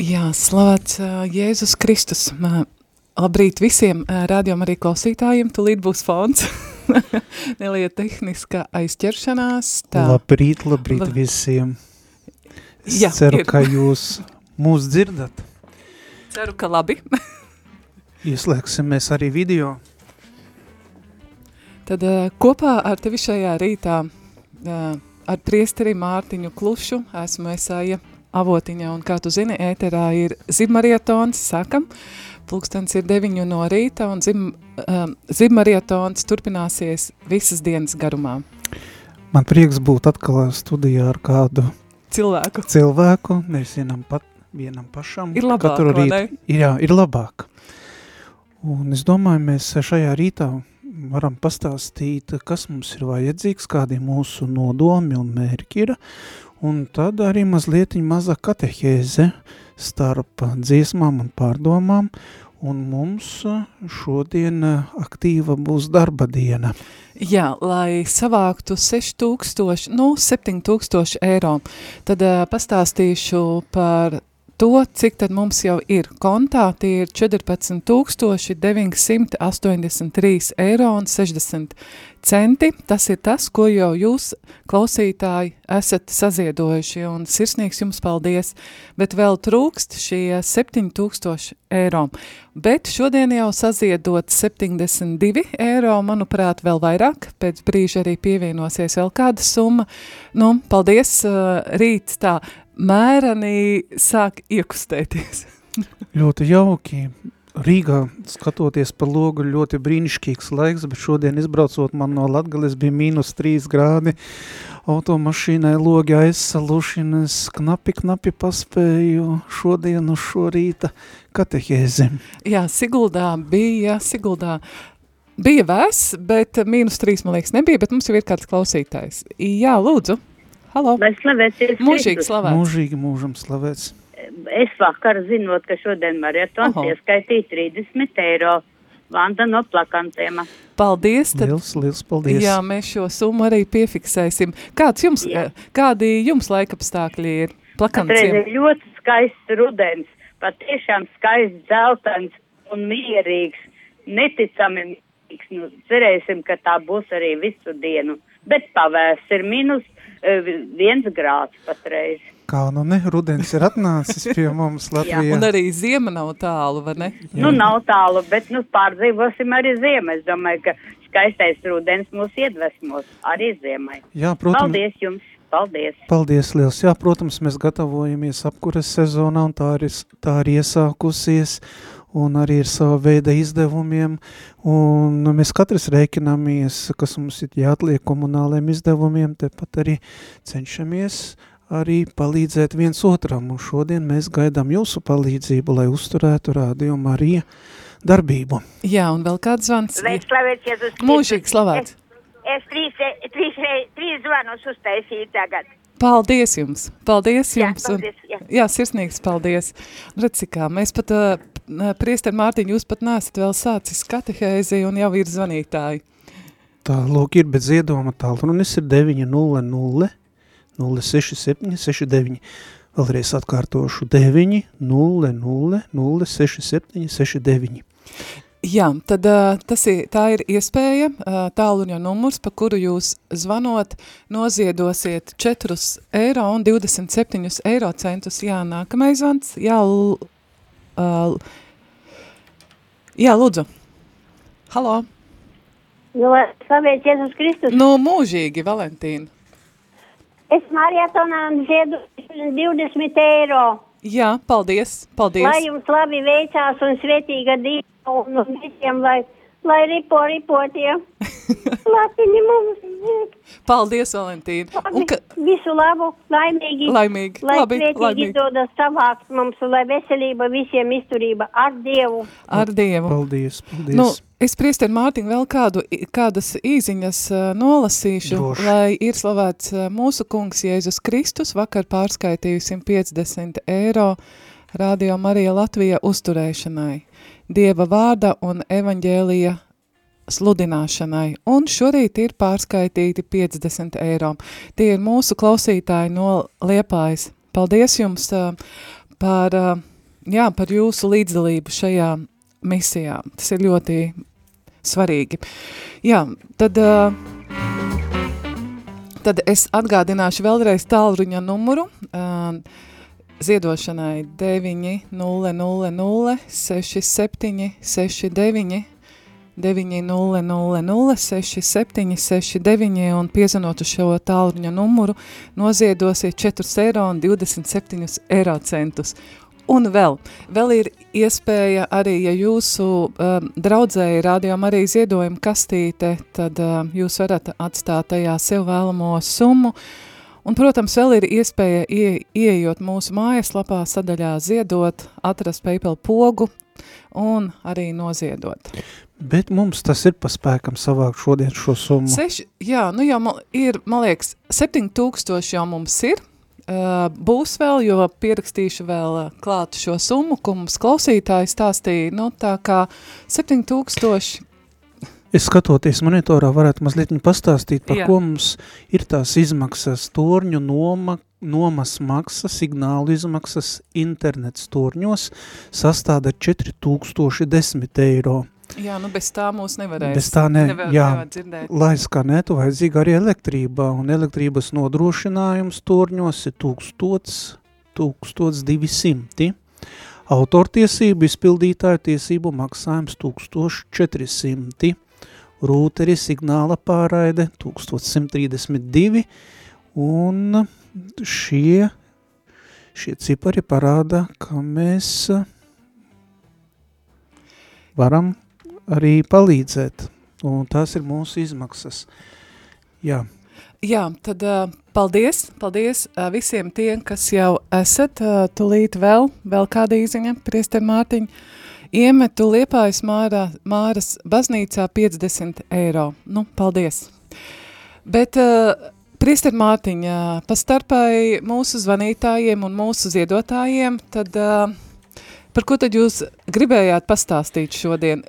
Jā, slavēts Jēzus Kristus. Labrīt visiem rādījumam arī klausītājiem. Tulīt būs fons. Nelieta tehniska aizķeršanās. Tā. Labrīt, labrīt La... visiem. Es Jā, ceru, ir. ka jūs mūs dzirdat. Ceru, ka labi. Ieslēgsim mēs arī video. Tad kopā ar tevi šajā rītā ar priesteri Mārtiņu Klušu esmu Esāja avotiņā, un kā tu zini, ēterā ir zibmarietons, sakam, pulkstens ir deviņu no rīta, un zib, um, zibmarietons turpināsies visas dienas garumā. Man prieks būt atkal studijā ar kādu cilvēku. Cilvēku, nevis vienam, pat, vienam pašam. Ir labāk, Katru rītu, ir, jā, ir labāk. Un es domāju, mēs šajā rītā varam pastāstīt, kas mums ir vajadzīgs, kādi mūsu nodomi un mērķi ir, un tad arī mazliet maza katehēze starp dziesmām un pārdomām, un mums šodien aktīva būs darba diena. Jā, lai savāktu 6000, nu 7000 eiro, tad uh, pastāstīšu par to, cik tad mums jau ir kontā, tie ir 14 983 eiro un 60 centi. Tas ir tas, ko jau jūs, klausītāji, esat saziedojuši, un sirsnīgs jums paldies, bet vēl trūkst šie 7000 eiro. Bet šodien jau saziedot 72 eiro, manuprāt, vēl vairāk, pēc brīža arī pievienosies vēl kāda summa. Nu, paldies, rīt tā, mērani sāk iekustēties. ļoti jauki. Rīgā skatoties pa logu ļoti brīnišķīgs laiks, bet šodien izbraucot man no Latgales bija mīnus 3 grādi, automašīnai logi aizsaluši, un es knapi, knapi paspēju šodien uz šo rīta katehēzi. Jā, Siguldā bija, Siguldā bija vēs, bet mīnus 3, man liekas, nebija, bet mums jau ir kāds klausītājs. Jā, lūdzu. Halo. Lai slavēts ir Mūžīgi slavēts. Mūžīgi mūžam slavēts. Es vakar zinot, ka šodien maratons ieskaitīja 30 eiro. Vanda no plakantiem. Paldies. Tad, liels, liels paldies. Jā, mēs šo summu arī piefiksēsim. Kāds jums, jā. kādi jums laikapstākļi ir plakantiem? Patreiz ir ļoti skaists rudens, patiešām skaists dzeltens un mierīgs, neticami mierīgs. Nu, cerēsim, ka tā būs arī visu dienu. Bet pavēs ir minus viens grāds patreiz. Kā nu ne, rudens ir atnācis pie mums Latvijā. un arī ziema nav tālu, vai ne? Jā. Nu, nav tālu, bet nu pārdzīvosim arī ziemu. Es domāju, ka skaistais rudens mūs iedvesmos arī ziemai. Jā, protams. Paldies jums! Paldies! Paldies, liels! Jā, protams, mēs gatavojamies apkures sezonā un tā ir, tā ir iesākusies un arī ir sava veida izdevumiem, un mēs katrs rēķināmies, kas mums ir jāatliek komunāliem izdevumiem, tepat arī cenšamies arī palīdzēt viens otram, un šodien mēs gaidām jūsu palīdzību, lai uzturētu Radio Marija darbību. Jā, un vēl kāds zvans? Lai slavēts Jēzus Kristus. Mūžīgi slavēts. Es, es trīs, trīs, trīs zvanus uztaisīju tagad. Paldies jums! Paldies jums! Jā, paldies, jā. jā sirsnīgs paldies! Redz, kā mēs pat uh, priester Mārtiņ, jūs pat neesat vēl sācis katehēzi un jau ir zvanītāji. Tā, lūk, ir, bet ziedoma tālrunis ir 900 067 69. Vēlreiz atkārtošu 900 067 69. Jā, tad tas ir, tā ir iespēja, tāluņa numurs, pa kuru jūs zvanot, noziedosiet 4 eiro un 27 eiro centus. Jā, nākamais zvans, jā, jā, lūdzu. Halo. Nu, slavēts Jēzus Kristus. Nu, mūžīgi, Valentīna. Es marietonām ziedu 20 eiro. Jā, paldies, paldies. Lai jums labi veicās un svētīga diena un visiem, lai lai ripo ripotie. Latiņi mums. Paldies, Valentīna. Un ka... Visu labu, laimīgi. Laimīgi, lai labi, laimīgi. izdodas savākt mums, lai veselība visiem izturība ar Dievu. Ar Dievu. Paldies, paldies. Nu, es priesteri Mārtiņ vēl kādu, kādas īziņas nolasīšu, Droši. lai ir slavēts mūsu kungs Jēzus Kristus, vakar pārskaitīju 150 eiro Radio Marija Latvija uzturēšanai. Dieva vārda un evaņģēlija sludināšanai, un šorīt ir pārskaitīti 50 eiro. Tie ir mūsu klausītāji no Liepājas. Paldies jums par jā, par jūsu līdzdalību šajā misijā. Tas ir ļoti svarīgi. Jā, tad, uh, tad es atgādināšu vēlreiz tālruņa numuru. Uh, ziedošanai 900 67 69 900 67 69 un piezanot uz šo tālruņa numuru noziedosiet 4 eiro un 27 eiro centus. Un vēl, vēl ir iespēja arī, ja jūsu um, draudzēji rādījām arī ziedojumu kastīte, tad um, jūs varat atstāt tajā sev vēlamo summu. Un, protams, vēl ir iespēja ie, ieejot mūsu mājaslapā sadaļā ziedot, atrast PayPal pogu un arī noziedot. Bet mums tas ir pa spēkam savākt šodien šo summu. Seši, jā, nu jau man ir, man liekas, 7000 jau mums ir, būs vēl, jo pierakstīšu vēl klāt šo summu, ko mums klausītāji stāstīja, nu tā kā 7000. Es skatoties monitorā varētu mazliet pastāstīt, par Jā. ko mums ir tās izmaksas, torņu noma, nomas maksas, signālu izmaksas internets torņos sastāda 4010 eiro. Jā, nu bez tā mūs nevarēs. Bez tā ne, nevar, jā, nevar dzirdēt. lai skanētu, vajadzīga arī elektrība, un elektrības nodrošinājums torņos ir 1000, 1200. Autortiesību izpildītāju tiesību maksājums 1400. Rūteri signāla pārraide 1132, un šie, šie cipari parāda, ka mēs varam arī palīdzēt, un tās ir mūsu izmaksas. Jā, Jā, tad uh, paldies, paldies uh, visiem tiem, kas jau esat, uh, tulīt vēl, vēl kāda īziņa, priester Mārtiņa, iemetu Liepājas Mārā, Māras baznīcā 50 eiro. Nu, paldies. Bet, uh, priester Mārtiņa, pa starpai mūsu zvanītājiem un mūsu ziedotājiem, tad uh, par ko tad jūs gribējāt pastāstīt šodien?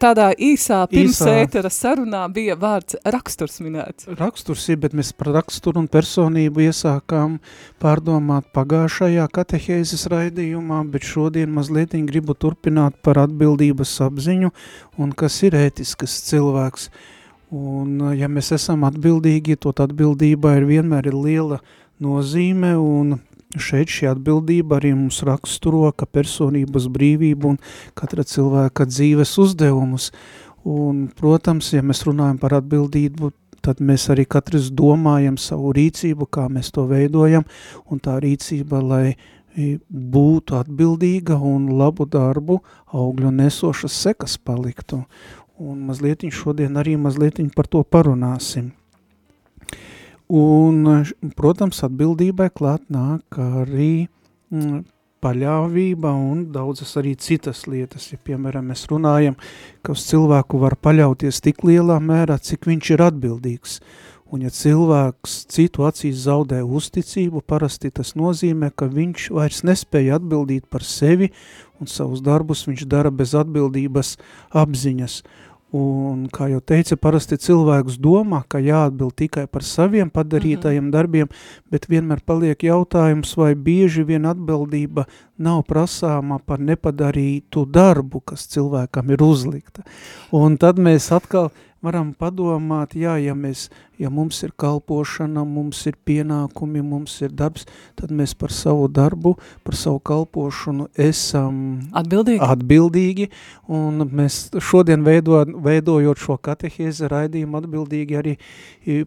Tādā īsā pirms Īsā. ētera sarunā bija vārds raksturs minēts. raksturs ir, bet mēs par raksturu un personību iesākām pārdomāt pagājušajā katehēzes raidījumā, bet šodien mazliet gribu turpināt par atbildības apziņu un kas ir ētiskas cilvēks. Un ja mēs esam atbildīgi, tot atbildībā ir vienmēr ir liela nozīme un šeit šī atbildība arī mums raksturo, ka personības brīvība un katra cilvēka dzīves uzdevumus. Un, protams, ja mēs runājam par atbildību, tad mēs arī katrs domājam savu rīcību, kā mēs to veidojam, un tā rīcība, lai i, būtu atbildīga un labu darbu augļu nesošas sekas paliktu. Un mazliet šodien arī mazliet par to parunāsim. Un, protams, atbildībai klāt nāk arī mm, paļāvība un daudzas arī citas lietas. Ja, piemēram, mēs runājam, ka uz cilvēku var paļauties tik lielā mērā, cik viņš ir atbildīgs. Un ja cilvēks citu acīs zaudē uzticību, parasti tas nozīmē, ka viņš vairs nespēja atbildīt par sevi un savus darbus viņš dara bez atbildības apziņas. Un, kā jau teica, parasti cilvēks domā, ka jāatbild tikai par saviem padarītajiem mm -hmm. darbiem, bet vienmēr paliek jautājums, vai bieži vien atbildība nav prasāma par nepadarītu darbu, kas cilvēkam ir uzlikta. Un tad mēs atkal varam padomāt, jā, ja, mēs, ja mums ir kalpošana, mums ir pienākumi, mums ir darbs, tad mēs par savu darbu, par savu kalpošanu esam Atbildīgi? atbildīgi, un mēs šodien veido, veidojot šo katehēzi raidījumu atbildīgi arī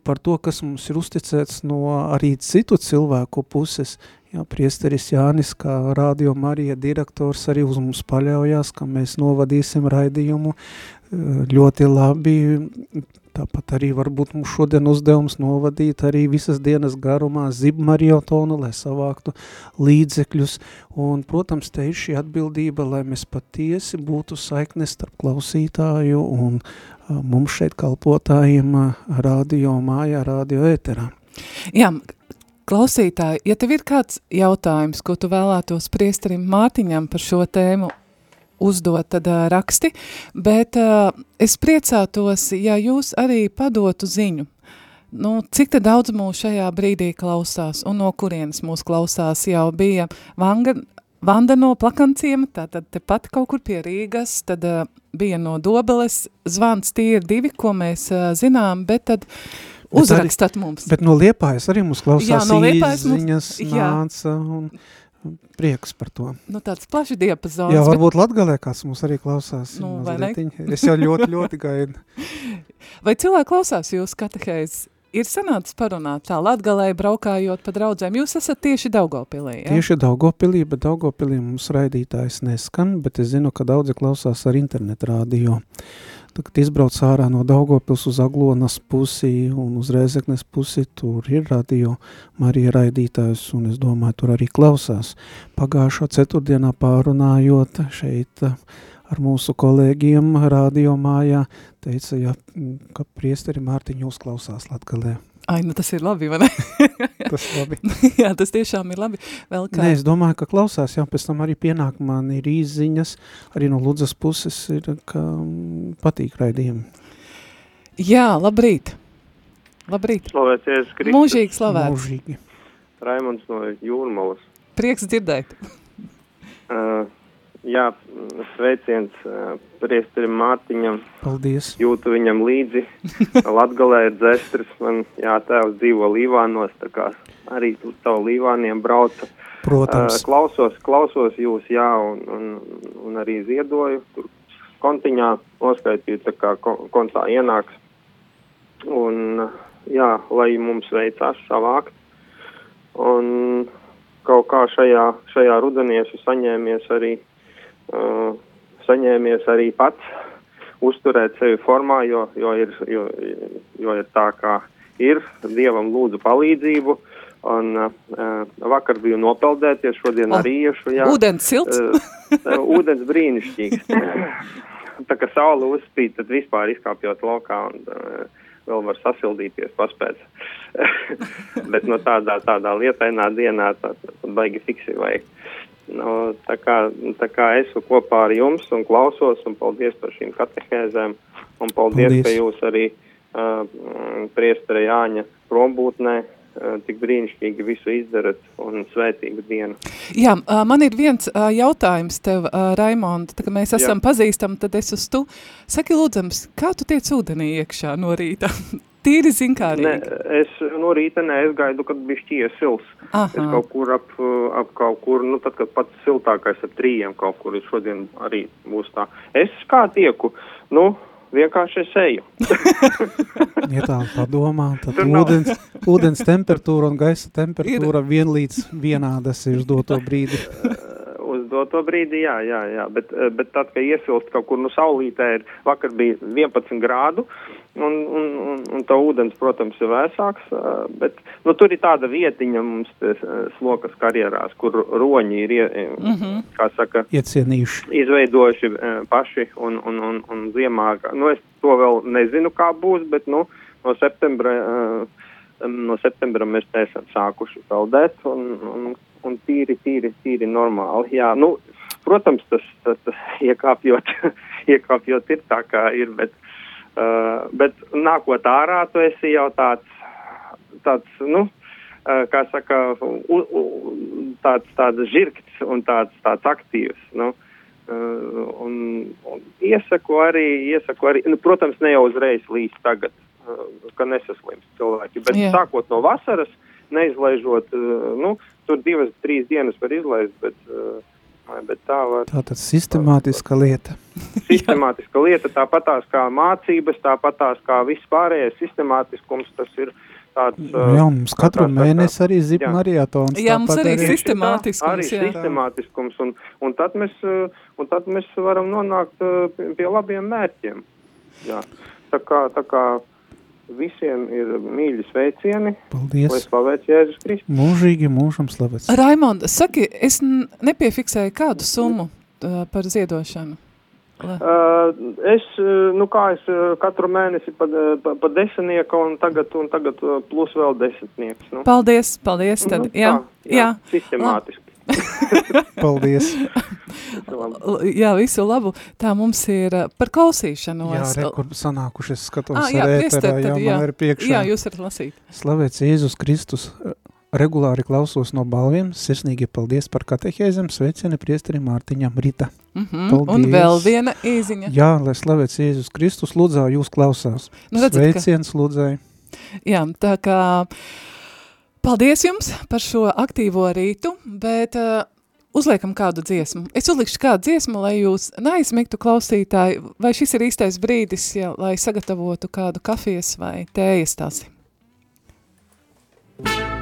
par to, kas mums ir uzticēts no arī citu cilvēku puses. Jā, priesteris Jānis, kā Radio Marija direktors, arī uz mums paļaujās, ka mēs novadīsim raidījumu ļoti labi. Tāpat arī varbūt mums šodien uzdevums novadīt arī visas dienas garumā zibmariotonu, lai savāktu līdzekļus. Un, protams, te ir šī atbildība, lai mēs patiesi būtu saiknes starp klausītāju un a, mums šeit kalpotājiem a, radio mājā, radio ēterā. Jā, klausītāji, ja tev ir kāds jautājums, ko tu vēlētos priesterim Mārtiņam par šo tēmu uzdot, tad uh, raksti, bet uh, es priecātos, ja jūs arī padotu ziņu. Nu, cik te daudz mūs šajā brīdī klausās un no kurienes mūs klausās? Jau bija Vanga Vanda no Plakanciema, tātad tepat kaut kur pie Rīgas, tad uh, bija no Dobeles, zvans tie ir divi, ko mēs uh, zinām, bet tad uzrakstat arī, mums. Bet no Liepājas arī mums klausās Jā, no mums- izziņas jā. nāca un prieks par to. Nu, tāds plaši diapazons. Jā, bet- varbūt Latgalē kāds mums arī klausās. Nu, vai ne? Es jau ļoti, ļoti gaidu. Vai cilvēki klausās jūs katehēzes? Ir sanācis parunāt tā latgalē, braukājot pa draudzēm. Jūs esat tieši Daugavpilī, ja? Tieši Daugopilī, bet Daugopilī mums raidītājs neskan, bet es zinu, ka daudzi klausās ar internetu rādio. Tagad izbrauc ārā no Daugopils uz Aglonas pusi un uz Rēzeknes pusi, tur ir radio Marija raidītājs, un es domāju, tur arī klausās. Pagājušo ceturtdienā pārunājot šeit uh, ar mūsu kolēģiem radio mājā, teica, ja, ka priesteri Mārtiņu uzklausās Latgalē. Ai, nu tas ir labi, vai ne? Tas labi. jā, tas tiešām ir labi. Vēl kā... Nē, es domāju, ka klausās, jā, pēc tam arī pienāk man ir īziņas, arī no Ludzas puses ir, ka mm, patīk raidījumi. Jā, labrīt. Labrīt. Slavēts Jēzus Kristus. Mūžīgi slavēts. Mūžīgi. Raimonds no Jūrmalas. Prieks dzirdēt. Uh, jā, sveiciens priesterim Mārtiņam. Paldies. Jūtu viņam līdzi. Latgalē ir dzestris. Man jātēvs dzīvo Līvānos, tā kā arī uz tavu Līvāniem brauca. Protams. Klausos, klausos jūs, jā, un, un, un arī ziedoju. Tur kontiņā noskaitīju, tā kā kon- kontā ienāks. Un, jā, lai mums veicās savākt. Un kaut kā šajā, šajā rudenī esmu saņēmies arī, uh, saņēmies arī pats uzturēt sevi formā, jo, jo, ir, jo, jo ir tā, kā ir. Dievam lūdzu palīdzību. Un uh, vakar biju nopeldēties, šodien Oh, arī iešu. Jā. Ūdens silts. Uh, ūdens brīnišķīgs. tā kā saule uzspīd, tad vispār izkāpjot laukā un uh, vēl var sasildīties, paspēc. Bet no tādā, tādā lietainā dienā tā, tā baigi fiksi vajag. No, tā, kā, tā kā esmu kopā ar jums un klausos, un paldies par šīm katehēzēm, un paldies, Paldies. ka jūs arī uh, priestara Jāņa prombūtnē tik brīnišķīgi visu izdarat un svētīgu dienu. Jā, man ir viens jautājums tev, ā, Raimond, tā kā mēs Jā. esam pazīstami, tad es uz tu. Saki, lūdzams, kā tu tiec ūdenī iekšā no rīta? Tīri Ne, zinkārīgi. es no rīta ne, es gaidu, kad bišķi iesils. Es Aha. kaut kur ap, uh, ap kaut kur, nu tad, kad pats siltākais ap trījiem kaut kur, šodien arī būs tā. Es kā tieku, nu, vienkārši es eju. Ja tā padomā, tad ūdens, ūdens temperatūra un gaisa temperatūra vienlīdz vienādas ir uz doto brīdi. Uz doto brīdi, jā, jā, jā, bet, eh, bet tad, kad iesilst kaut kur, nu, saulītē ir, vakar bija 11 grādu, un, un, un, un tā ūdens, protams, ir vēsāks, bet, nu, tur ir tāda vietiņa mums, eh, slokas karjerās, kur roņi ir, Mm -hmm. kā saka, Iecienījuši. izveidojuši paši un, un, un, un ziemā. Nu, es to vēl nezinu, kā būs, bet nu, no septembra. e, No septembra mēs esam sākuši peldēt, un, un, un tīri, tīri, tīri normāli. Jā, nu, protams, tas, tas, tas iekāpjot, iekāpjot ir tā, kā ir, bet, uh, bet nākot ārā, tu esi jau tāds, tāds nu, uh, kā saka, u, u, tāds, tāds žirgts un tāds, tāds aktīvs. Nu, uh, un, un iesaku arī, iesaku arī, nu, protams, ne jau uzreiz līdz tagad, uh, ka nesaslims cilvēki, bet. Jā. sākot no vasaras, neizlaižot, uh, nu, tur divas, trīs dienas var izlaist, bet, uh, bet tā var Tā tad sistemātiska lieta. sistemātiska lieta, tāpatās kā mācības, tāpatās kā viss pārējais sistemātiskums, tas ir tāds. Jā, mums katru kā saka, mēnesi arī zip jā. marietons. Jā, mums arī tā, sistemātiskums, Arī jā. sistemātiskums, un, un, tad mēs, un tad mēs varam nonākt pie, pie labiem mērķiem. Jā. Tā kā, tā kā visiem ir mīļi sveicieni, lai Paldies. slavēts Jēzus Kristus. Mūžīgi mūžam slavēts. Raimond, saki, es nepiefiksēju kādu summu ā, par ziedošanu. Uh, es, uh, nu kā es uh, katru mēnesi pa, uh, pa, pa desmitnieku un tagad, un tagad uh, plus vēl desmitnieks. Nu. Paldies, paldies, tad, Nu, jā, tā, jā, Sistemātiski. Paldies. Jā, visu labu. Tā mums ir ā, par klausīšanos. Jā, re, kur sanākuši, es skatos Ah, jā, ēterā, jā, jā. man ir priekšā. Jā, jūs varat lasīt. Slavēts Jēzus Kristus. regulāri klausos no balviem. Sirsnīgi paldies par katehēzēm. Sveicieni priesteri Mārtiņam Rita. Mm -hmm. Un vēl viena īziņa. Jā, lai slavēts Jēzus Kristus, lūdzā jūs klausās. Nu, redzat, Sveiciens ka... lūdzēji. Jā, tā kā paldies jums par šo aktīvo rītu, bet uh, uzliekam kādu dziesmu. Es uzlikšu kādu dziesmu, lai jūs neaizmigtu klausītāji, vai šis ir īstais brīdis, ja, lai sagatavotu kādu kafijas vai tējas tasi. raging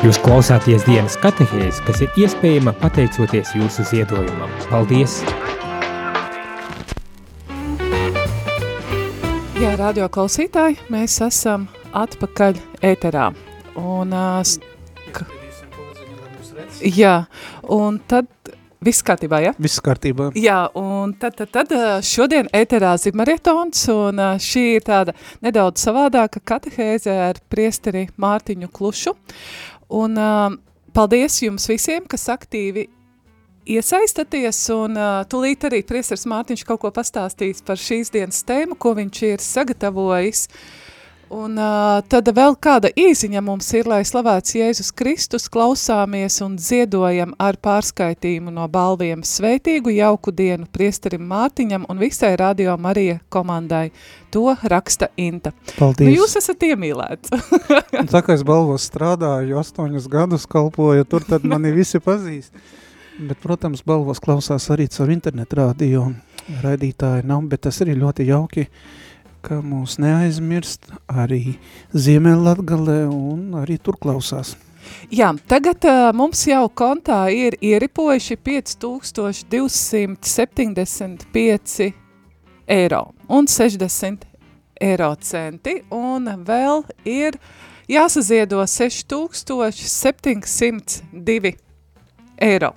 Klausāties dienas katehēs, kas ir iespējama pateicoties jūsu ziedojumam. Paldies! Jā, radio klausītāji, mēs esam atpakaļ ēterā. Un, uh, jā, un tad viss kārtībā, ja? Viss kārtībā. Jā, un Un tad, tad, tad šodien ēterā Zimarietons, un šī ir tāda nedaudz savādāka katehēze ar priesteri Mārtiņu Klušu. Un paldies jums visiem, kas aktīvi iesaistaties, un uh, tūlīt arī priestars Mārtiņš kaut ko pastāstīs par šīs dienas tēmu, ko viņš ir sagatavojis. Un uh, tad vēl kāda īziņa mums ir, lai slavēts Jēzus Kristus, klausāmies un ziedojam ar pārskaitījumu no balviem svētīgu jauku dienu priesterim Mārtiņam un visai Radio Marija komandai. To raksta Inta. Paldies. Nu, jūs esat iemīlēts. tā kā es balvos strādāju, astoņus gadus kalpoju, tur tad mani visi pazīst. Bet, protams, balvos klausās arī caur internetu rādio raidītāji nav, bet tas arī ļoti jauki, ka mūs neaizmirst arī Ziemeļlatgalē un arī tur klausās. Jā, tagad uh, mums jau kontā ir ieripojuši 5275 eiro un 60 eiro centi, un vēl ir jāsaziedo 6702 eiro.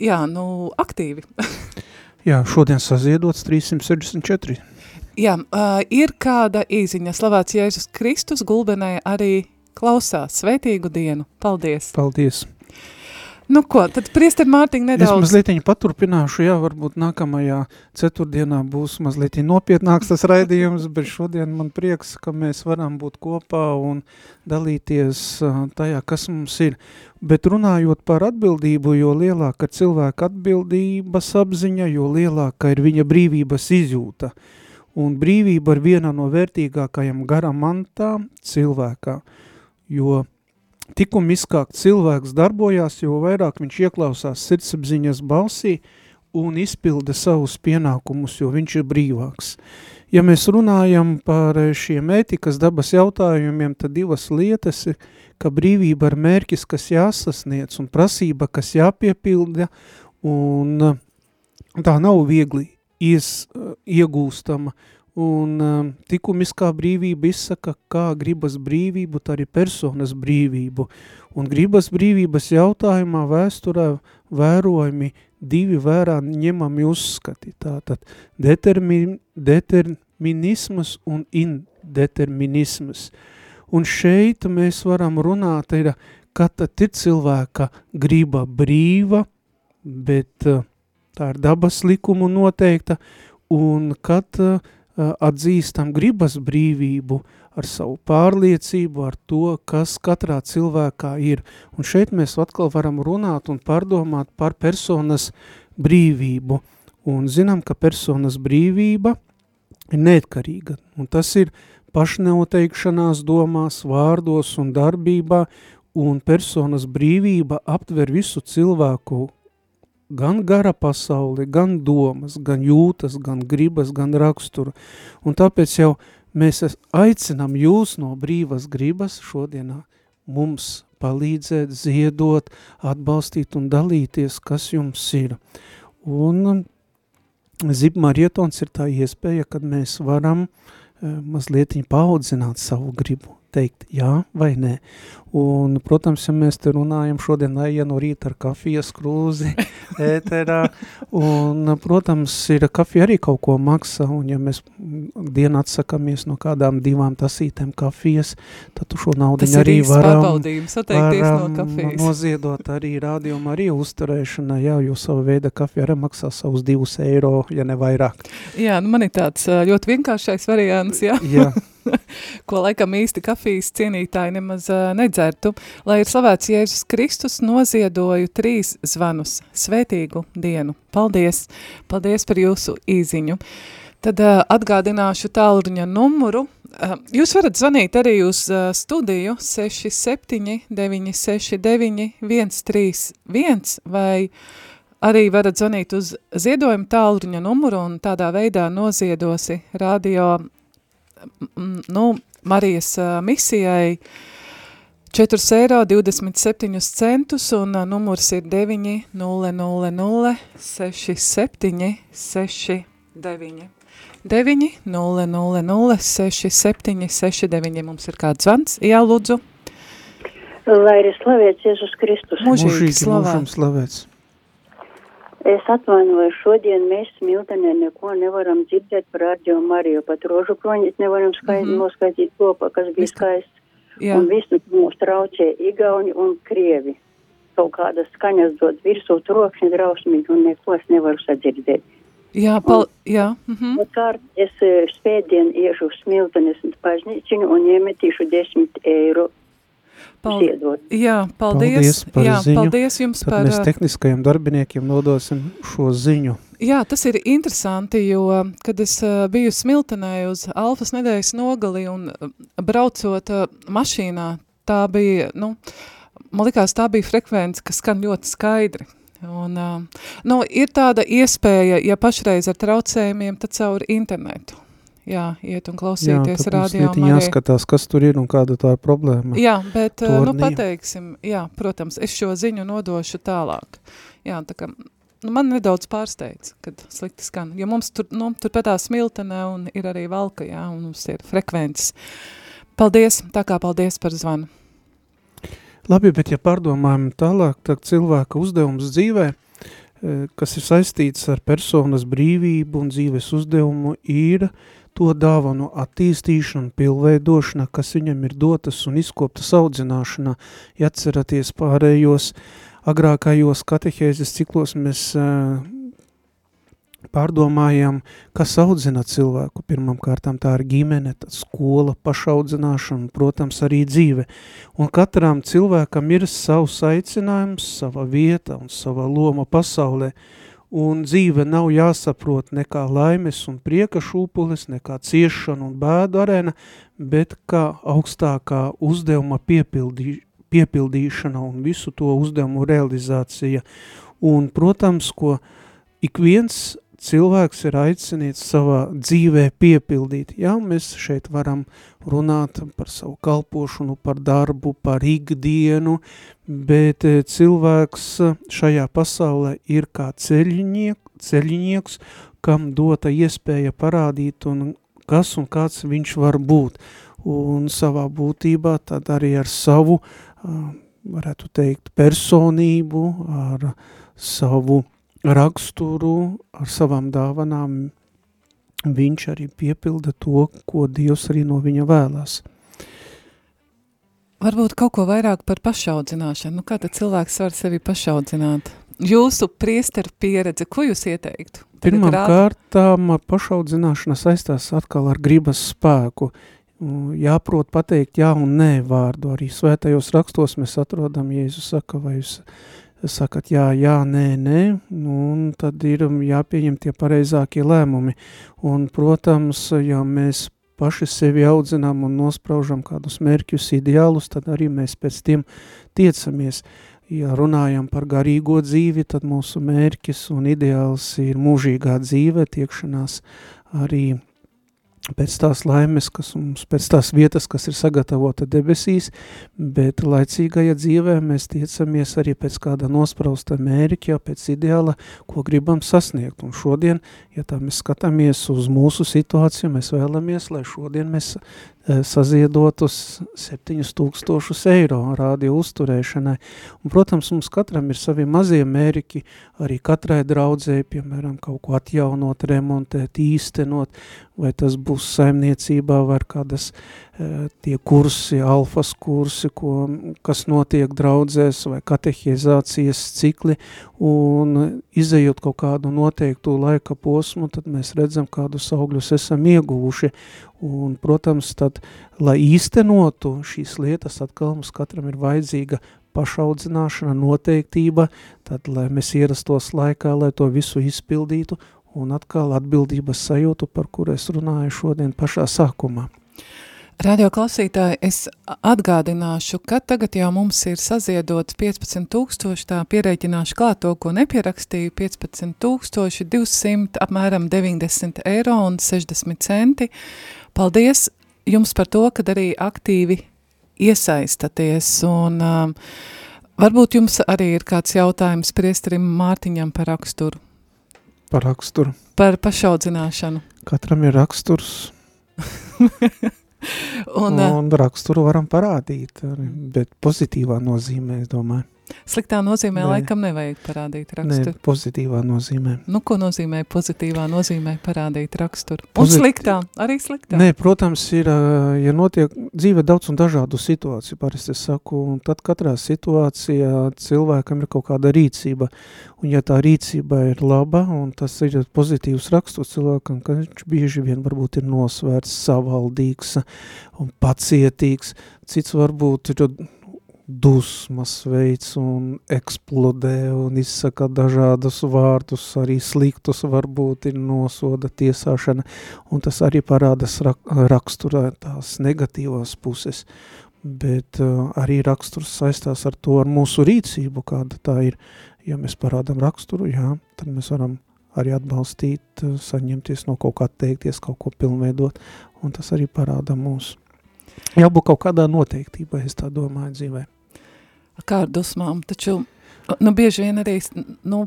Jā, nu, aktīvi. Jā, šodien saziedots 364. Jā, uh, ir kāda īziņa, slavēts Jēzus Kristus gulbenē arī klausās. Svētīgu dienu. Paldies. Paldies. Nu ko, tad priester Mārtiņ nedaudz. Es mazliet paturpināšu, jā, varbūt nākamajā ceturtdienā būs mazliet nopietnāks tas raidījums, bet šodien man prieks, ka mēs varam būt kopā un dalīties tajā, kas mums ir. Bet runājot par atbildību, jo lielāka cilvēka atbildības apziņa, jo lielāka ir viņa brīvības izjūta. Un brīvība ir viena no vērtīgākajām garamantām cilvēkā, jo tikumiskāk cilvēks darbojās, jo vairāk viņš ieklausās sirdsapziņas balsī un izpilda savus pienākumus, jo viņš ir brīvāks. Ja mēs runājam par šiem ētikas dabas jautājumiem, tad divas lietas ir, ka brīvība ir mērķis, kas jāsasniedz, un prasība, kas jāpiepilda, un tā nav viegli ies, iegūstama, Un um, tikumiskā brīvība izsaka, kā gribas brīvību, tā arī personas brīvību. Un gribas brīvības jautājumā vēsturē vērojami divi vērā ņemami uzskati. Tātad determin, determinismas un indeterminismas. Un šeit mēs varam runāt, ir, ka tad ir cilvēka griba brīva, bet uh, tā ir dabas likumu noteikta, un kad uh, atzīstam gribas brīvību ar savu pārliecību, ar to, kas katrā cilvēkā ir. Un šeit mēs atkal varam runāt un pārdomāt par personas brīvību. Un zinām, ka personas brīvība ir neatkarīga. Un tas ir pašneoteikšanās domās, vārdos un darbībā, un personas brīvība aptver visu cilvēku gan gara pasauli, gan domas, gan jūtas, gan gribas, gan raksturu. Un tāpēc jau mēs aicinām jūs no brīvas gribas šodienā mums palīdzēt, ziedot, atbalstīt un dalīties, kas jums ir. Un zibmarietons ir tā iespēja, kad mēs varam eh, mazliet paudzināt savu gribu teikt jā vai nē. Un, protams, ja mēs te runājam šodien no rīta ar kafijas krūzi ēterā, un, protams, ir kafija arī kaut ko maksā, un ja mēs dienu atsakamies no kādām divām tasītēm kafijas, tad tu šo naudiņu arī varam, varam no noziedot arī rādījumu arī uzturēšanai, jā, jo savu veidu kafija arī maksā savus divus eiro, ja ne vairāk. Jā, nu man ir tāds ļoti vienkāršais variants, jā. jā. ko laikam īsti kafijas cienītāji nemaz uh, nedzertu. Lai ir slavēts Jēzus Kristus, noziedoju trīs zvanus. Svētīgu dienu. Paldies! Paldies par jūsu īziņu. Tad uh, atgādināšu tālruņa numuru. Uh, jūs varat zvanīt arī uz uh, studiju 67 969 131 vai arī varat zvanīt uz ziedojumu tālruņa numuru un tādā veidā noziedosi radio nu, Marijas misijai 4 eiro 27 centus un numurs ir 9 0 0 0 6 7 6 9. 9 0 0 0 6 7 6 9. Mums ir kāds zvans. Jā, lūdzu. Lai ir slavēts Jēzus Kristus. Mūžīgi, Mūžīgi slavēts. Es atvainojos, šodien mēs Smiltenē neko nevaram dzirdēt par Radio Mariju, pat rožu kroņus nevaram skaidri mm -hmm. noskaidīt kopā, kas bija skaists. Jā. Un visu mūs traucē Igauni un Krievi. Kaut kādas skaņas dod virsū trokšņi drausmīgi un neko es nevaru sadzirdēt. Jā, pal, jā, mhm. Otrkārt, es eh, spēdien iešu Smiltenes baznīciņu un iemetīšu 10 eiro Pal, jā, paldies. Paldies par jā, ziņu. paldies jums Tad par... mēs tehniskajiem darbiniekiem nodosim šo ziņu. Jā, tas ir interesanti, jo, kad es uh, biju Smiltenē uz Alfas nedēļas nogali un braucot uh, mašīnā, tā bija, nu, man likās, tā bija frekvence, kas skan ļoti skaidri. Un, uh, nu, ir tāda iespēja, ja pašreiz ar traucējumiem, tad caur internetu. Jā, iet un Jā, klausīties rādījumā vietiņ jāskatās, kas tur ir un kāda tā ir problēma. Jā, bet, uh, nu, Tornija. pateiksim, jā, protams, es šo ziņu nodošu tālāk. Jā, tā kā, nu, man nedaudz pārsteidz, kad slikti skan, jo mums tur, nu, tur pētā smiltenē un ir arī valka, jā, un mums ir frekvences. Paldies, tā kā paldies par zvanu. Labi, bet ja pārdomājam tālāk, tad cilvēka uzdevums dzīvē, eh, kas ir saistīts ar personas brīvību un dzīves uzdevumu, ir to dāvanu attīstīšana, pilnveidošana, kas viņam ir dotas un izkoptas audzināšana. Ja atceraties pārējos agrākajos katehēzes ciklos, mēs uh, pārdomājam, kas audzina cilvēku. Pirmam kārtām tā ir ģimene, tad skola, pašaudzināšana, protams, arī dzīve. Un katram cilvēkam ir savs aicinājums, sava vieta un sava loma pasaulē. Un dzīve nav jāsaprot nekā laimes un prieka šūpulis, nekā ciešana un bēdu arēna, bet kā augstākā uzdevuma piepildī, piepildīšana un visu to uzdevumu realizācija. Un, protams, ko ik viens cilvēks ir aicinīts savā dzīvē piepildīt. Jā, mēs šeit varam runāt par savu kalpošanu, par darbu, par ikdienu, bet eh, cilvēks šajā pasaulē ir kā ceļiniek, ceļinieks, kam dota iespēja parādīt un kas un kāds viņš var būt. Un savā būtībā tad arī ar savu, ā, varētu teikt, personību, ar savu raksturu, ar savām dāvanām, viņš arī piepilda to, ko Dievs arī no viņa vēlās. Varbūt kaut ko vairāk par pašaudzināšanu. Nu, kā tad cilvēks var sevi pašaudzināt? Jūsu priesteru pieredze, ko jūs ieteiktu? Pirmām kārtām pašaudzināšana saistās atkal ar gribas spēku. Jāprot pateikt jā un nē vārdu. Arī svētajos rakstos mēs atrodam, Jēzus saka, vai jūs sakat jā, jā, nē, nē, nu, un tad ir jāpieņem tie pareizākie lēmumi. Un, protams, ja mēs paši sevi audzinām un nospraužam kādus mērķus, ideālus, tad arī mēs pēc tiem tiecamies. Ja runājam par garīgo dzīvi, tad mūsu mērķis un ideāls ir mūžīgā dzīve, tiekšanās arī pēc tās laimes, kas mums, pēc tās vietas, kas ir sagatavota debesīs, bet laicīgajā dzīvē mēs tiecamies arī pēc kāda nosprausta mērķa, pēc ideāla, ko gribam sasniegt. Un šodien, ja tā mēs skatāmies uz mūsu situāciju, mēs vēlamies, lai šodien mēs saziedotus 7000 eiro rādio uzturēšanai. Un, protams, mums katram ir savi mazie mērķi, arī katrai draudzē, piemēram, kaut ko atjaunot, remontēt, īstenot, vai tas būs saimniecībā, vai kādas e, tie kursi, alfas kursi, ko, kas notiek draudzēs, vai katehizācijas cikli, un izējot kaut kādu noteiktu laika posmu, tad mēs redzam, kādus augļus esam ieguvuši, un, protams, tad, lai īstenotu šīs lietas, atkal mums katram ir vajadzīga pašaudzināšana, noteiktība, tad, lai mēs ierastos laikā, lai to visu izpildītu, un atkal atbildības sajūtu, par kuru es runāju šodien pašā sākumā. Radio klausītāji, es atgādināšu, ka tagad jau mums ir saziedots 15 tūkstoši, tā pierēķināšu klāt to, ko nepierakstīju, 15 tūkstoši 200, apmēram 90 eiro un 60 centi. Paldies jums par to, kad arī aktīvi iesaistaties, un um, varbūt jums arī ir kāds jautājums priesterim Mārtiņam par raksturu, Par raksturu. par pašaudzināšanu. Katram ir raksturs, un, un, un raksturu varam parādīt, bet pozitīvā nozīmē, es domāju. Sliktā nozīmē Nē. laikam nevajag parādīt raksturu. Ne, pozitīvā nozīmē. Nu, ko nozīmē pozitīvā nozīmē parādīt raksturu? Un Pozit- sliktā, arī sliktā. Nē, protams, ir, ja notiek dzīve daudz un dažādu situāciju, parasti es saku, un tad katrā situācijā cilvēkam ir kaut kāda rīcība, un ja tā rīcība ir laba, un tas ir pozitīvs raksturs cilvēkam, ka viņš bieži vien varbūt ir nosvērts, savaldīgs un pacietīgs, cits varbūt ir dusmas veids un eksplodē un izsaka dažādus vārdus, arī sliktus varbūt ir nosoda tiesāšana, un tas arī parādas rak raksturā tās negatīvās puses, bet uh, arī raksturs saistās ar to, ar mūsu rīcību, kāda tā ir. Ja mēs parādam raksturu, jā, tad mēs varam arī atbalstīt, uh, saņemties no kaut kā teikties, kaut ko pilnveidot, un tas arī parāda mūsu. Jābūt kaut kādā noteiktībā, es tā domāju, dzīvē. Kā ar dusmām, taču, nu, bieži vien arī, nu,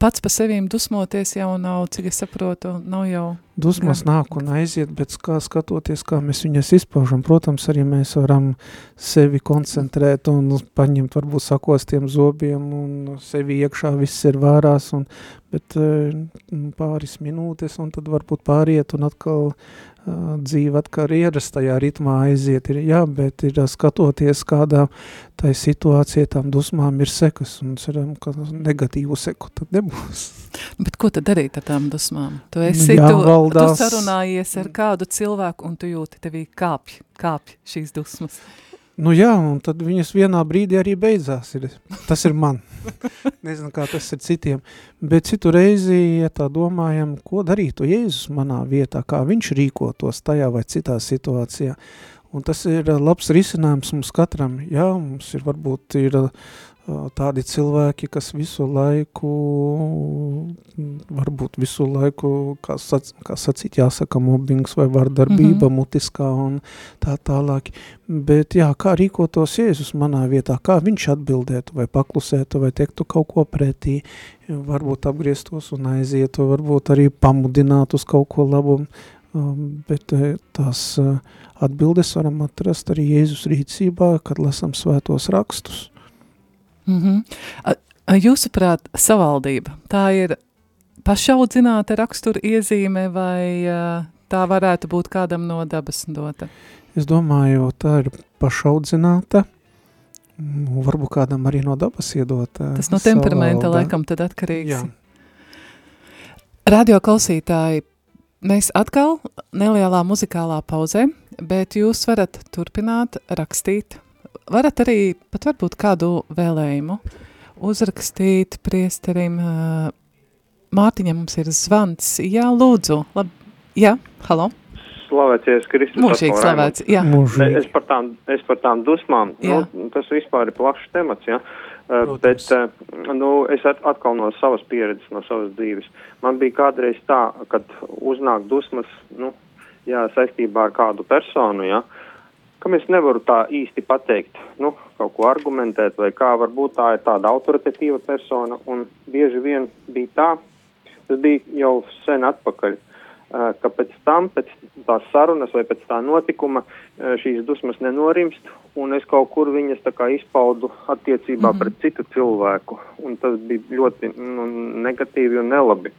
pats pa sevīm dusmoties jau nav, cik es saprotu, nav jau Dusmas nāk un aiziet, bet kā skatoties, kā mēs viņas izpaužam, protams, arī mēs varam sevi koncentrēt un paņemt varbūt sakostiem zobiem un sevi iekšā viss ir vārās, un, bet eh, pāris minūtes un tad varbūt pāriet un atkal uh, dzīve atkal ierastajā ritmā aiziet. Ir, jā, bet ir skatoties kādā tai situācijai, tām dusmām ir sekas un ceram, ka negatīvu seku tad nebūs. Bet ko tad darīt ar tām dusmām? Tu esi, tu, tu Jāvaldās. sarunājies ar kādu cilvēku un tu jūti tevī kāpj, kāpj šīs dusmas. Nu jā, un tad viņas vienā brīdī arī beidzās. Ir. Tas ir man. Nezinu, kā tas ir citiem. Bet citu reizi, ja tā domājam, ko darītu Jēzus manā vietā, kā viņš rīkotos tajā vai citā situācijā. Un tas ir labs risinājums mums katram. Jā, mums ir varbūt ir tādi cilvēki, kas visu laiku, varbūt visu laiku, kā, sac, kā sacīt, jāsaka mobbings vai vardarbība mm -hmm. mutiskā un tā tālāk. Bet jā, kā rīkotos Jēzus manā vietā, kā viņš atbildētu vai paklusētu vai teiktu kaut ko pretī, varbūt apgrieztos un aizietu, varbūt arī pamudinātu uz kaut ko labu, bet tās atbildes varam atrast arī Jēzus rīcībā, kad lasam svētos rakstus. Mm -hmm. Jūsuprāt, savaldība, tā ir pašaudzināta rakstura iezīme vai uh, tā varētu būt kādam no dabas dota? Es domāju, tā ir pašaudzināta, mm, varbūt kādam arī no dabas iedota. Tas no temperamenta savalda. laikam tad atkarīgs. Jā. Radio klausītāji, mēs atkal nelielā muzikālā pauzē, bet jūs varat turpināt rakstīt. Varat arī pat varbūt kādu vēlējumu uzrakstīt priesterim. Mārtiņam mums ir zvans. Jā, lūdzu. Lab, jā, halo. Slavēties Kristus. Mūžīgi slavēts. Jā. Mūžīgi. es, par tām, es par tām dusmām, Jā. nu, tas vispār ir plašs temats, ja? Uh, Protams. bet uh, nu, es at, atkal no savas pieredzes, no savas dzīves. Man bija kādreiz tā, kad uznāk dusmas, nu, jā, saistībā ar kādu personu, ja? Kam es nevaru tā īsti pateikt, nu, kaut ko argumentēt, vai kā varbūt tā ir tāda autoritatīva persona, un bieži vien bija tā, tas bija jau sen atpakaļ, eh, ka pēc tam, pēc tās sarunas vai pēc tā notikuma eh, šīs dusmas nenorimst, un es kaut kur viņas tā kā izpaudu attiecībā mm -hmm. pret citu cilvēku, un tas bija ļoti nu, negatīvi un nelabi.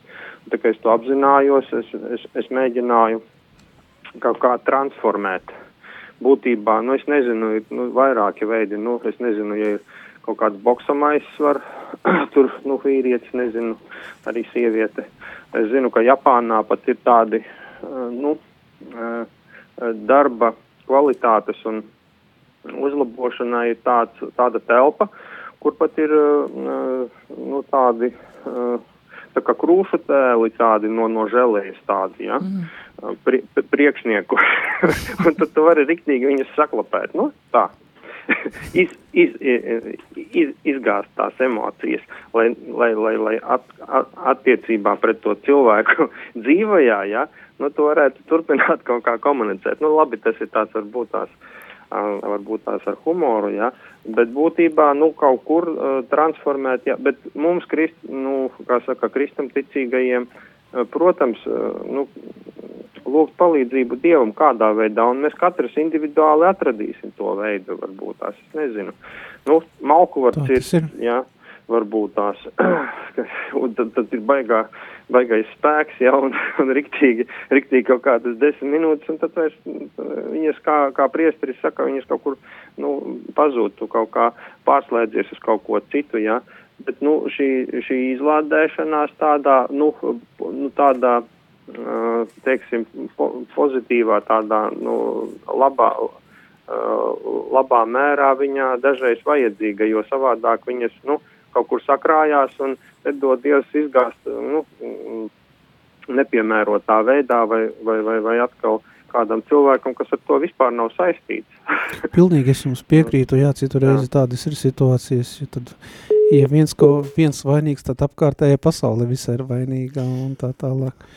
Tā kā es to apzinājos, es, es, es mēģināju kaut kā transformēt. Būtībā, nu es nezinu, ir nu, vairāki veidi, nu es nezinu, ja ir kaut kāds boksamais var, tur, nu, vīrietis, nezinu, arī sieviete. Es zinu, ka Japānā pat ir tādi, uh, nu, uh, darba kvalitātes un uzlabošanai ir tāds, tāda telpa, kur pat ir, nu, tādi, tā kā krūšu tēli tādi no, no želējas tādi, ja, mm. Pri, priekšnieku. un tad tu vari riktīgi viņus saklapēt, nu, tā. iz, iz, iz, izgāzt tās emocijas, lai, lai, lai, lai at, at, attiecībā pret to cilvēku dzīvajā, ja, nu, tu varētu turpināt kaut kā komunicēt. Nu, labi, tas ir tāds varbūt tās, uh, varbūt tās ar humoru, ja, bet būtībā, nu, kaut kur uh, transformēt, ja, bet mums, krist, nu, kā saka, kristam ticīgajiem, protams, nu, lūgt palīdzību Dievam kādā veidā, un mēs katrs individuāli atradīsim to veidu, varbūt tās, es nezinu. Nu, malku var cirst, jā, varbūt tās, un tad, tad ir baigā, baigais spēks, jā, un, un riktīgi, riktīgi kaut kādas desmit minūtes, un tad vairs viņas, kā, kā priesteris saka, viņas kaut kur, nu, pazūd, tu kaut kā pārslēdzies uz kaut ko citu, jā. Bet, nu, šī, šī izlādēšanās tādā, nu, nu tādā, teiksim, pozitīvā tādā, nu, labā, labā mērā viņā dažreiz vajadzīga, jo savādāk viņas, nu, kaut kur sakrājās un dod Dievs izgāzt, nu, nepiemērotā veidā vai, vai, vai, vai atkal kādam cilvēkam, kas ar to vispār nav saistīts. Pilnīgi es jums piekrītu, jā, citu reizi jā. tādas ir situācijas, ja tad, ja viens, ko, viens vainīgs, tad apkārtējā pasaule visai ir vainīga un tā tālāk.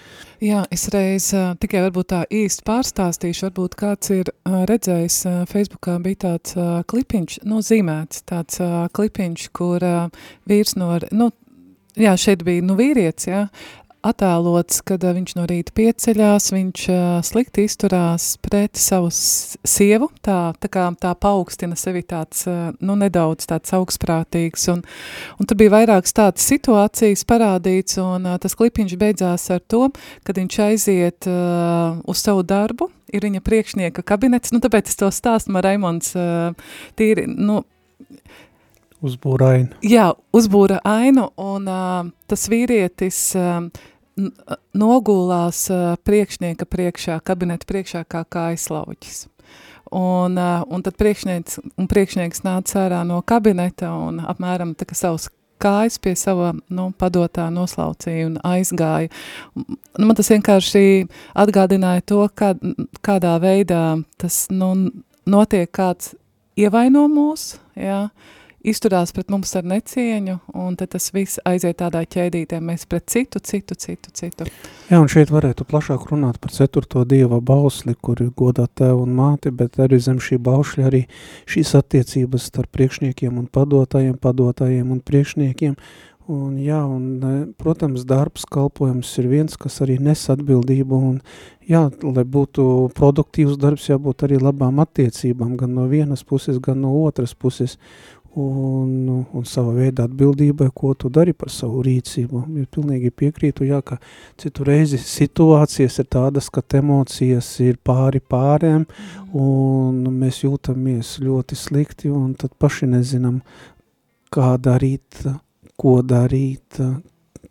Jā, es reiz tikai varbūt tā īsti pārstāstīšu, varbūt kāds ir redzējis, Facebookā bija tāds klipiņš, nu, zīmēts tāds klipiņš, kur vīrs no, nu, jā, šeit bija, nu, vīrietis, jā, attēlots, kad viņš no rīta pieceļās, viņš slikti izturās pret savu sievu, tā, tā kā tā paaugstina sevi tāds, nu, nedaudz tāds augstprātīgs, un, un tur bija vairākas tādas situācijas parādīts, un tas klipiņš beidzās ar to, kad viņš aiziet uh, uz savu darbu, ir viņa priekšnieka kabinets, nu, tāpēc es to stāstu, man Raimonds uh, tīri, nu, Uzbūra ainu. Jā, uzbūra ainu, un uh, tas vīrietis uh, nogulās priekšnieka priekšā, kabineta priekšā kā kaislauķis. Un, un tad priekšnieks, un priekšnieks nāca ārā no kabineta un apmēram tā kā savus kājas pie sava nu, padotā noslaucīja un aizgāja. Nu, man tas vienkārši atgādināja to, kā, kādā veidā tas nu, notiek kāds ievaino mūs, jā, uh, izturās pret mums ar necieņu, un tas viss aiziet tādā ķēdītē, mēs pret citu, citu, citu, citu. Jā, un šeit varētu plašāk runāt par ceturto dieva bausli, kur godā tevu un māti, bet arī zem šī baušļa arī šīs attiecības starp priekšniekiem un padotājiem, padotājiem un priekšniekiem, Un, jā, un, protams, darbs, kalpojums ir viens, kas arī nes atbildību, un, jā, lai būtu produktīvs darbs, jābūt arī labām attiecībām, gan no vienas puses, gan no otras puses, un, un sava veida atbildībai, ko tu dari par savu rīcību. Ir pilnīgi piekrītu, jā, ka citu reizi situācijas ir tādas, ka emocijas ir pāri pārēm, un mēs jūtamies ļoti slikti, un tad paši nezinām, kā darīt, ko darīt,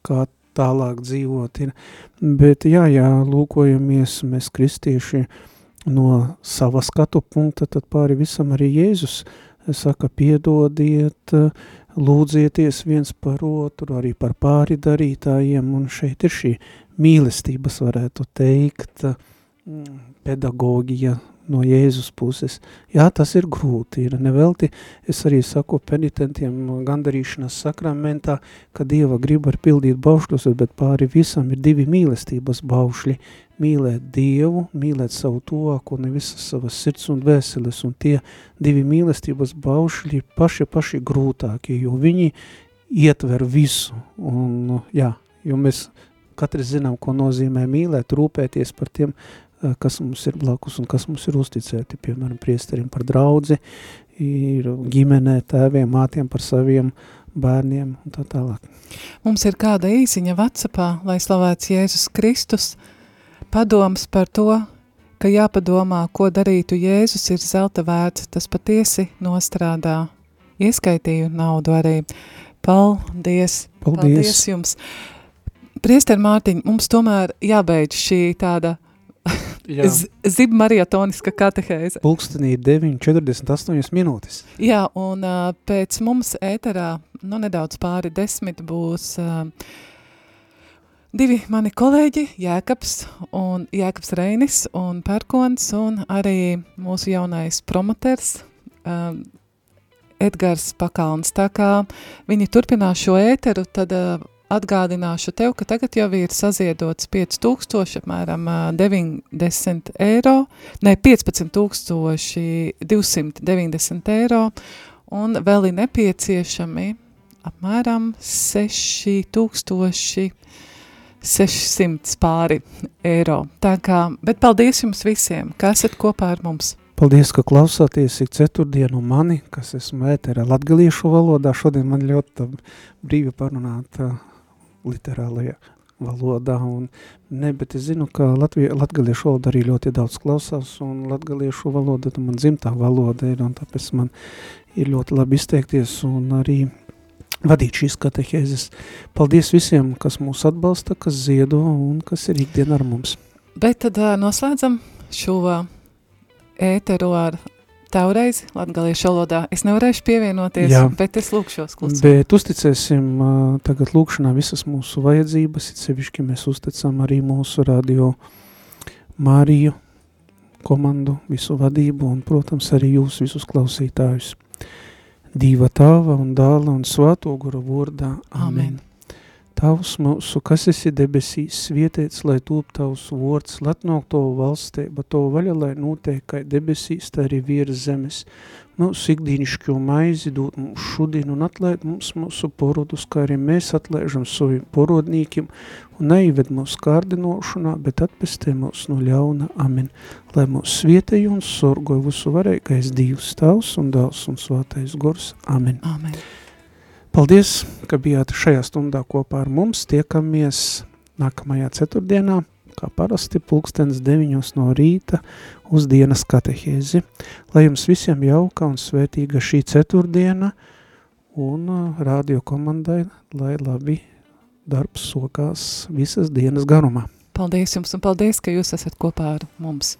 kā tālāk dzīvot ir. Bet jā, jā, lūkojamies mēs kristieši no sava skatu punkta, tad pāri visam arī Jēzus saka, piedodiet, lūdzieties viens par otru, arī par pāri darītājiem, un šeit ir šī mīlestības, varētu teikt, pedagogija no Jēzus puses. Jā, tas ir grūti, ir nevelti, es arī saku penitentiem gandarīšanas sakramentā, ka Dieva grib var pildīt baušļus, bet pāri visam ir divi mīlestības baušļi, mīlēt Dievu, mīlēt savu tuvāko, ne visas savas sirds un vēseles, un tie divi mīlestības baušļi paši paši grūtākie, jo viņi ietver visu, un jā, jo mēs katrs zinām, ko nozīmē mīlēt, rūpēties par tiem, kas mums ir blakus un kas mums ir uzticēti, piemēram, priesterim par draudzi, ir ģimenē, tēviem, mātiem par saviem bērniem un tā tālāk. Mums ir kāda īsiņa Whatsappā, lai slavēts Jēzus Kristus, padoms par to, ka jāpadomā, ko darītu Jēzus ir zelta vērts, tas patiesi nostrādā. Ieskaitīju naudu arī. Paldies! Paldies, paldies jums! Priester Mārtiņ, mums tomēr jābeidz šī tāda Jā. zib mariatoniska katehēze. Pulkstenī 9.48 minūtes. Jā, un uh, pēc mums ēterā, nu nedaudz pāri desmit būs uh, divi mani kolēģi, Jēkabs un Jēkabs Reinis un Perkons un arī mūsu jaunais promoters um, Edgars Pakalns. Tā kā viņi turpinās šo ēteru, tad uh, atgādināšu tev, ka tagad jau ir saziedots 5000, apmēram uh, 90 eiro, ne 15 290 eiro, un vēl ir nepieciešami apmēram 6000 600 pāri eiro. Tā kā, bet paldies jums visiem, ka esat kopā ar mums. Paldies, ka klausāties ik ceturtdienu mani, kas esmu ēterā latgaliešu valodā. Šodien man ļoti brīvi parunāt uh, literālajā valodā. Un, ne, bet es zinu, ka Latvija, latgaliešu valoda arī ļoti daudz klausās, un latgaliešu valoda man dzimtā valoda ir, un tāpēc man ir ļoti labi izteikties un arī vadīt šīs katehēzes. Paldies visiem, kas mūs atbalsta, kas ziedo un kas ir ikdien ar mums. Bet tad noslēdzam šo ēteru ar taureiz latgaliešu valodā. Es nevarēšu pievienoties, Jā, bet es lūkšos klusi. Bet uzticēsim uh, tagad lūkšanā visas mūsu vajadzības, it sevišķi mēs uzticam arī mūsu radio Māriju komandu, visu vadību un, protams, arī jūs visus klausītājus. Dīva tāva un dāla un svāto gura vordā. Amen. Amen. Tavs mūsu, kas esi debesīs, svietēts, lai tūp tavs vords, latnāk to valstēba, to vaļa, lai notiek, kā debesīs, tā arī virs zemes. Mūsu ikdīnišķo maizi dod mums šodien un atlaid mums mūsu porodus, kā arī mēs atlaižam saviem porodnīkiem, un neived mūsu kārdinošanā, bet atpestē mūs no ļauna. Amen. Lai mūs svietēju un sorgoju visu varēgais Dievs tavs un dāls un svātais gors. Amen. Amen. Paldies, ka bijāt šajā stundā kopā ar mums. Tiekamies nākamajā ceturtdienā, kā parasti pulkstens deviņos no rīta uz dienas katehēzi. Lai jums visiem jauka un svētīga šī ceturtdiena un uh, radio komandai, lai labi darbs sokās visas dienas garumā. Paldies jums un paldies, ka jūs esat kopā ar mums.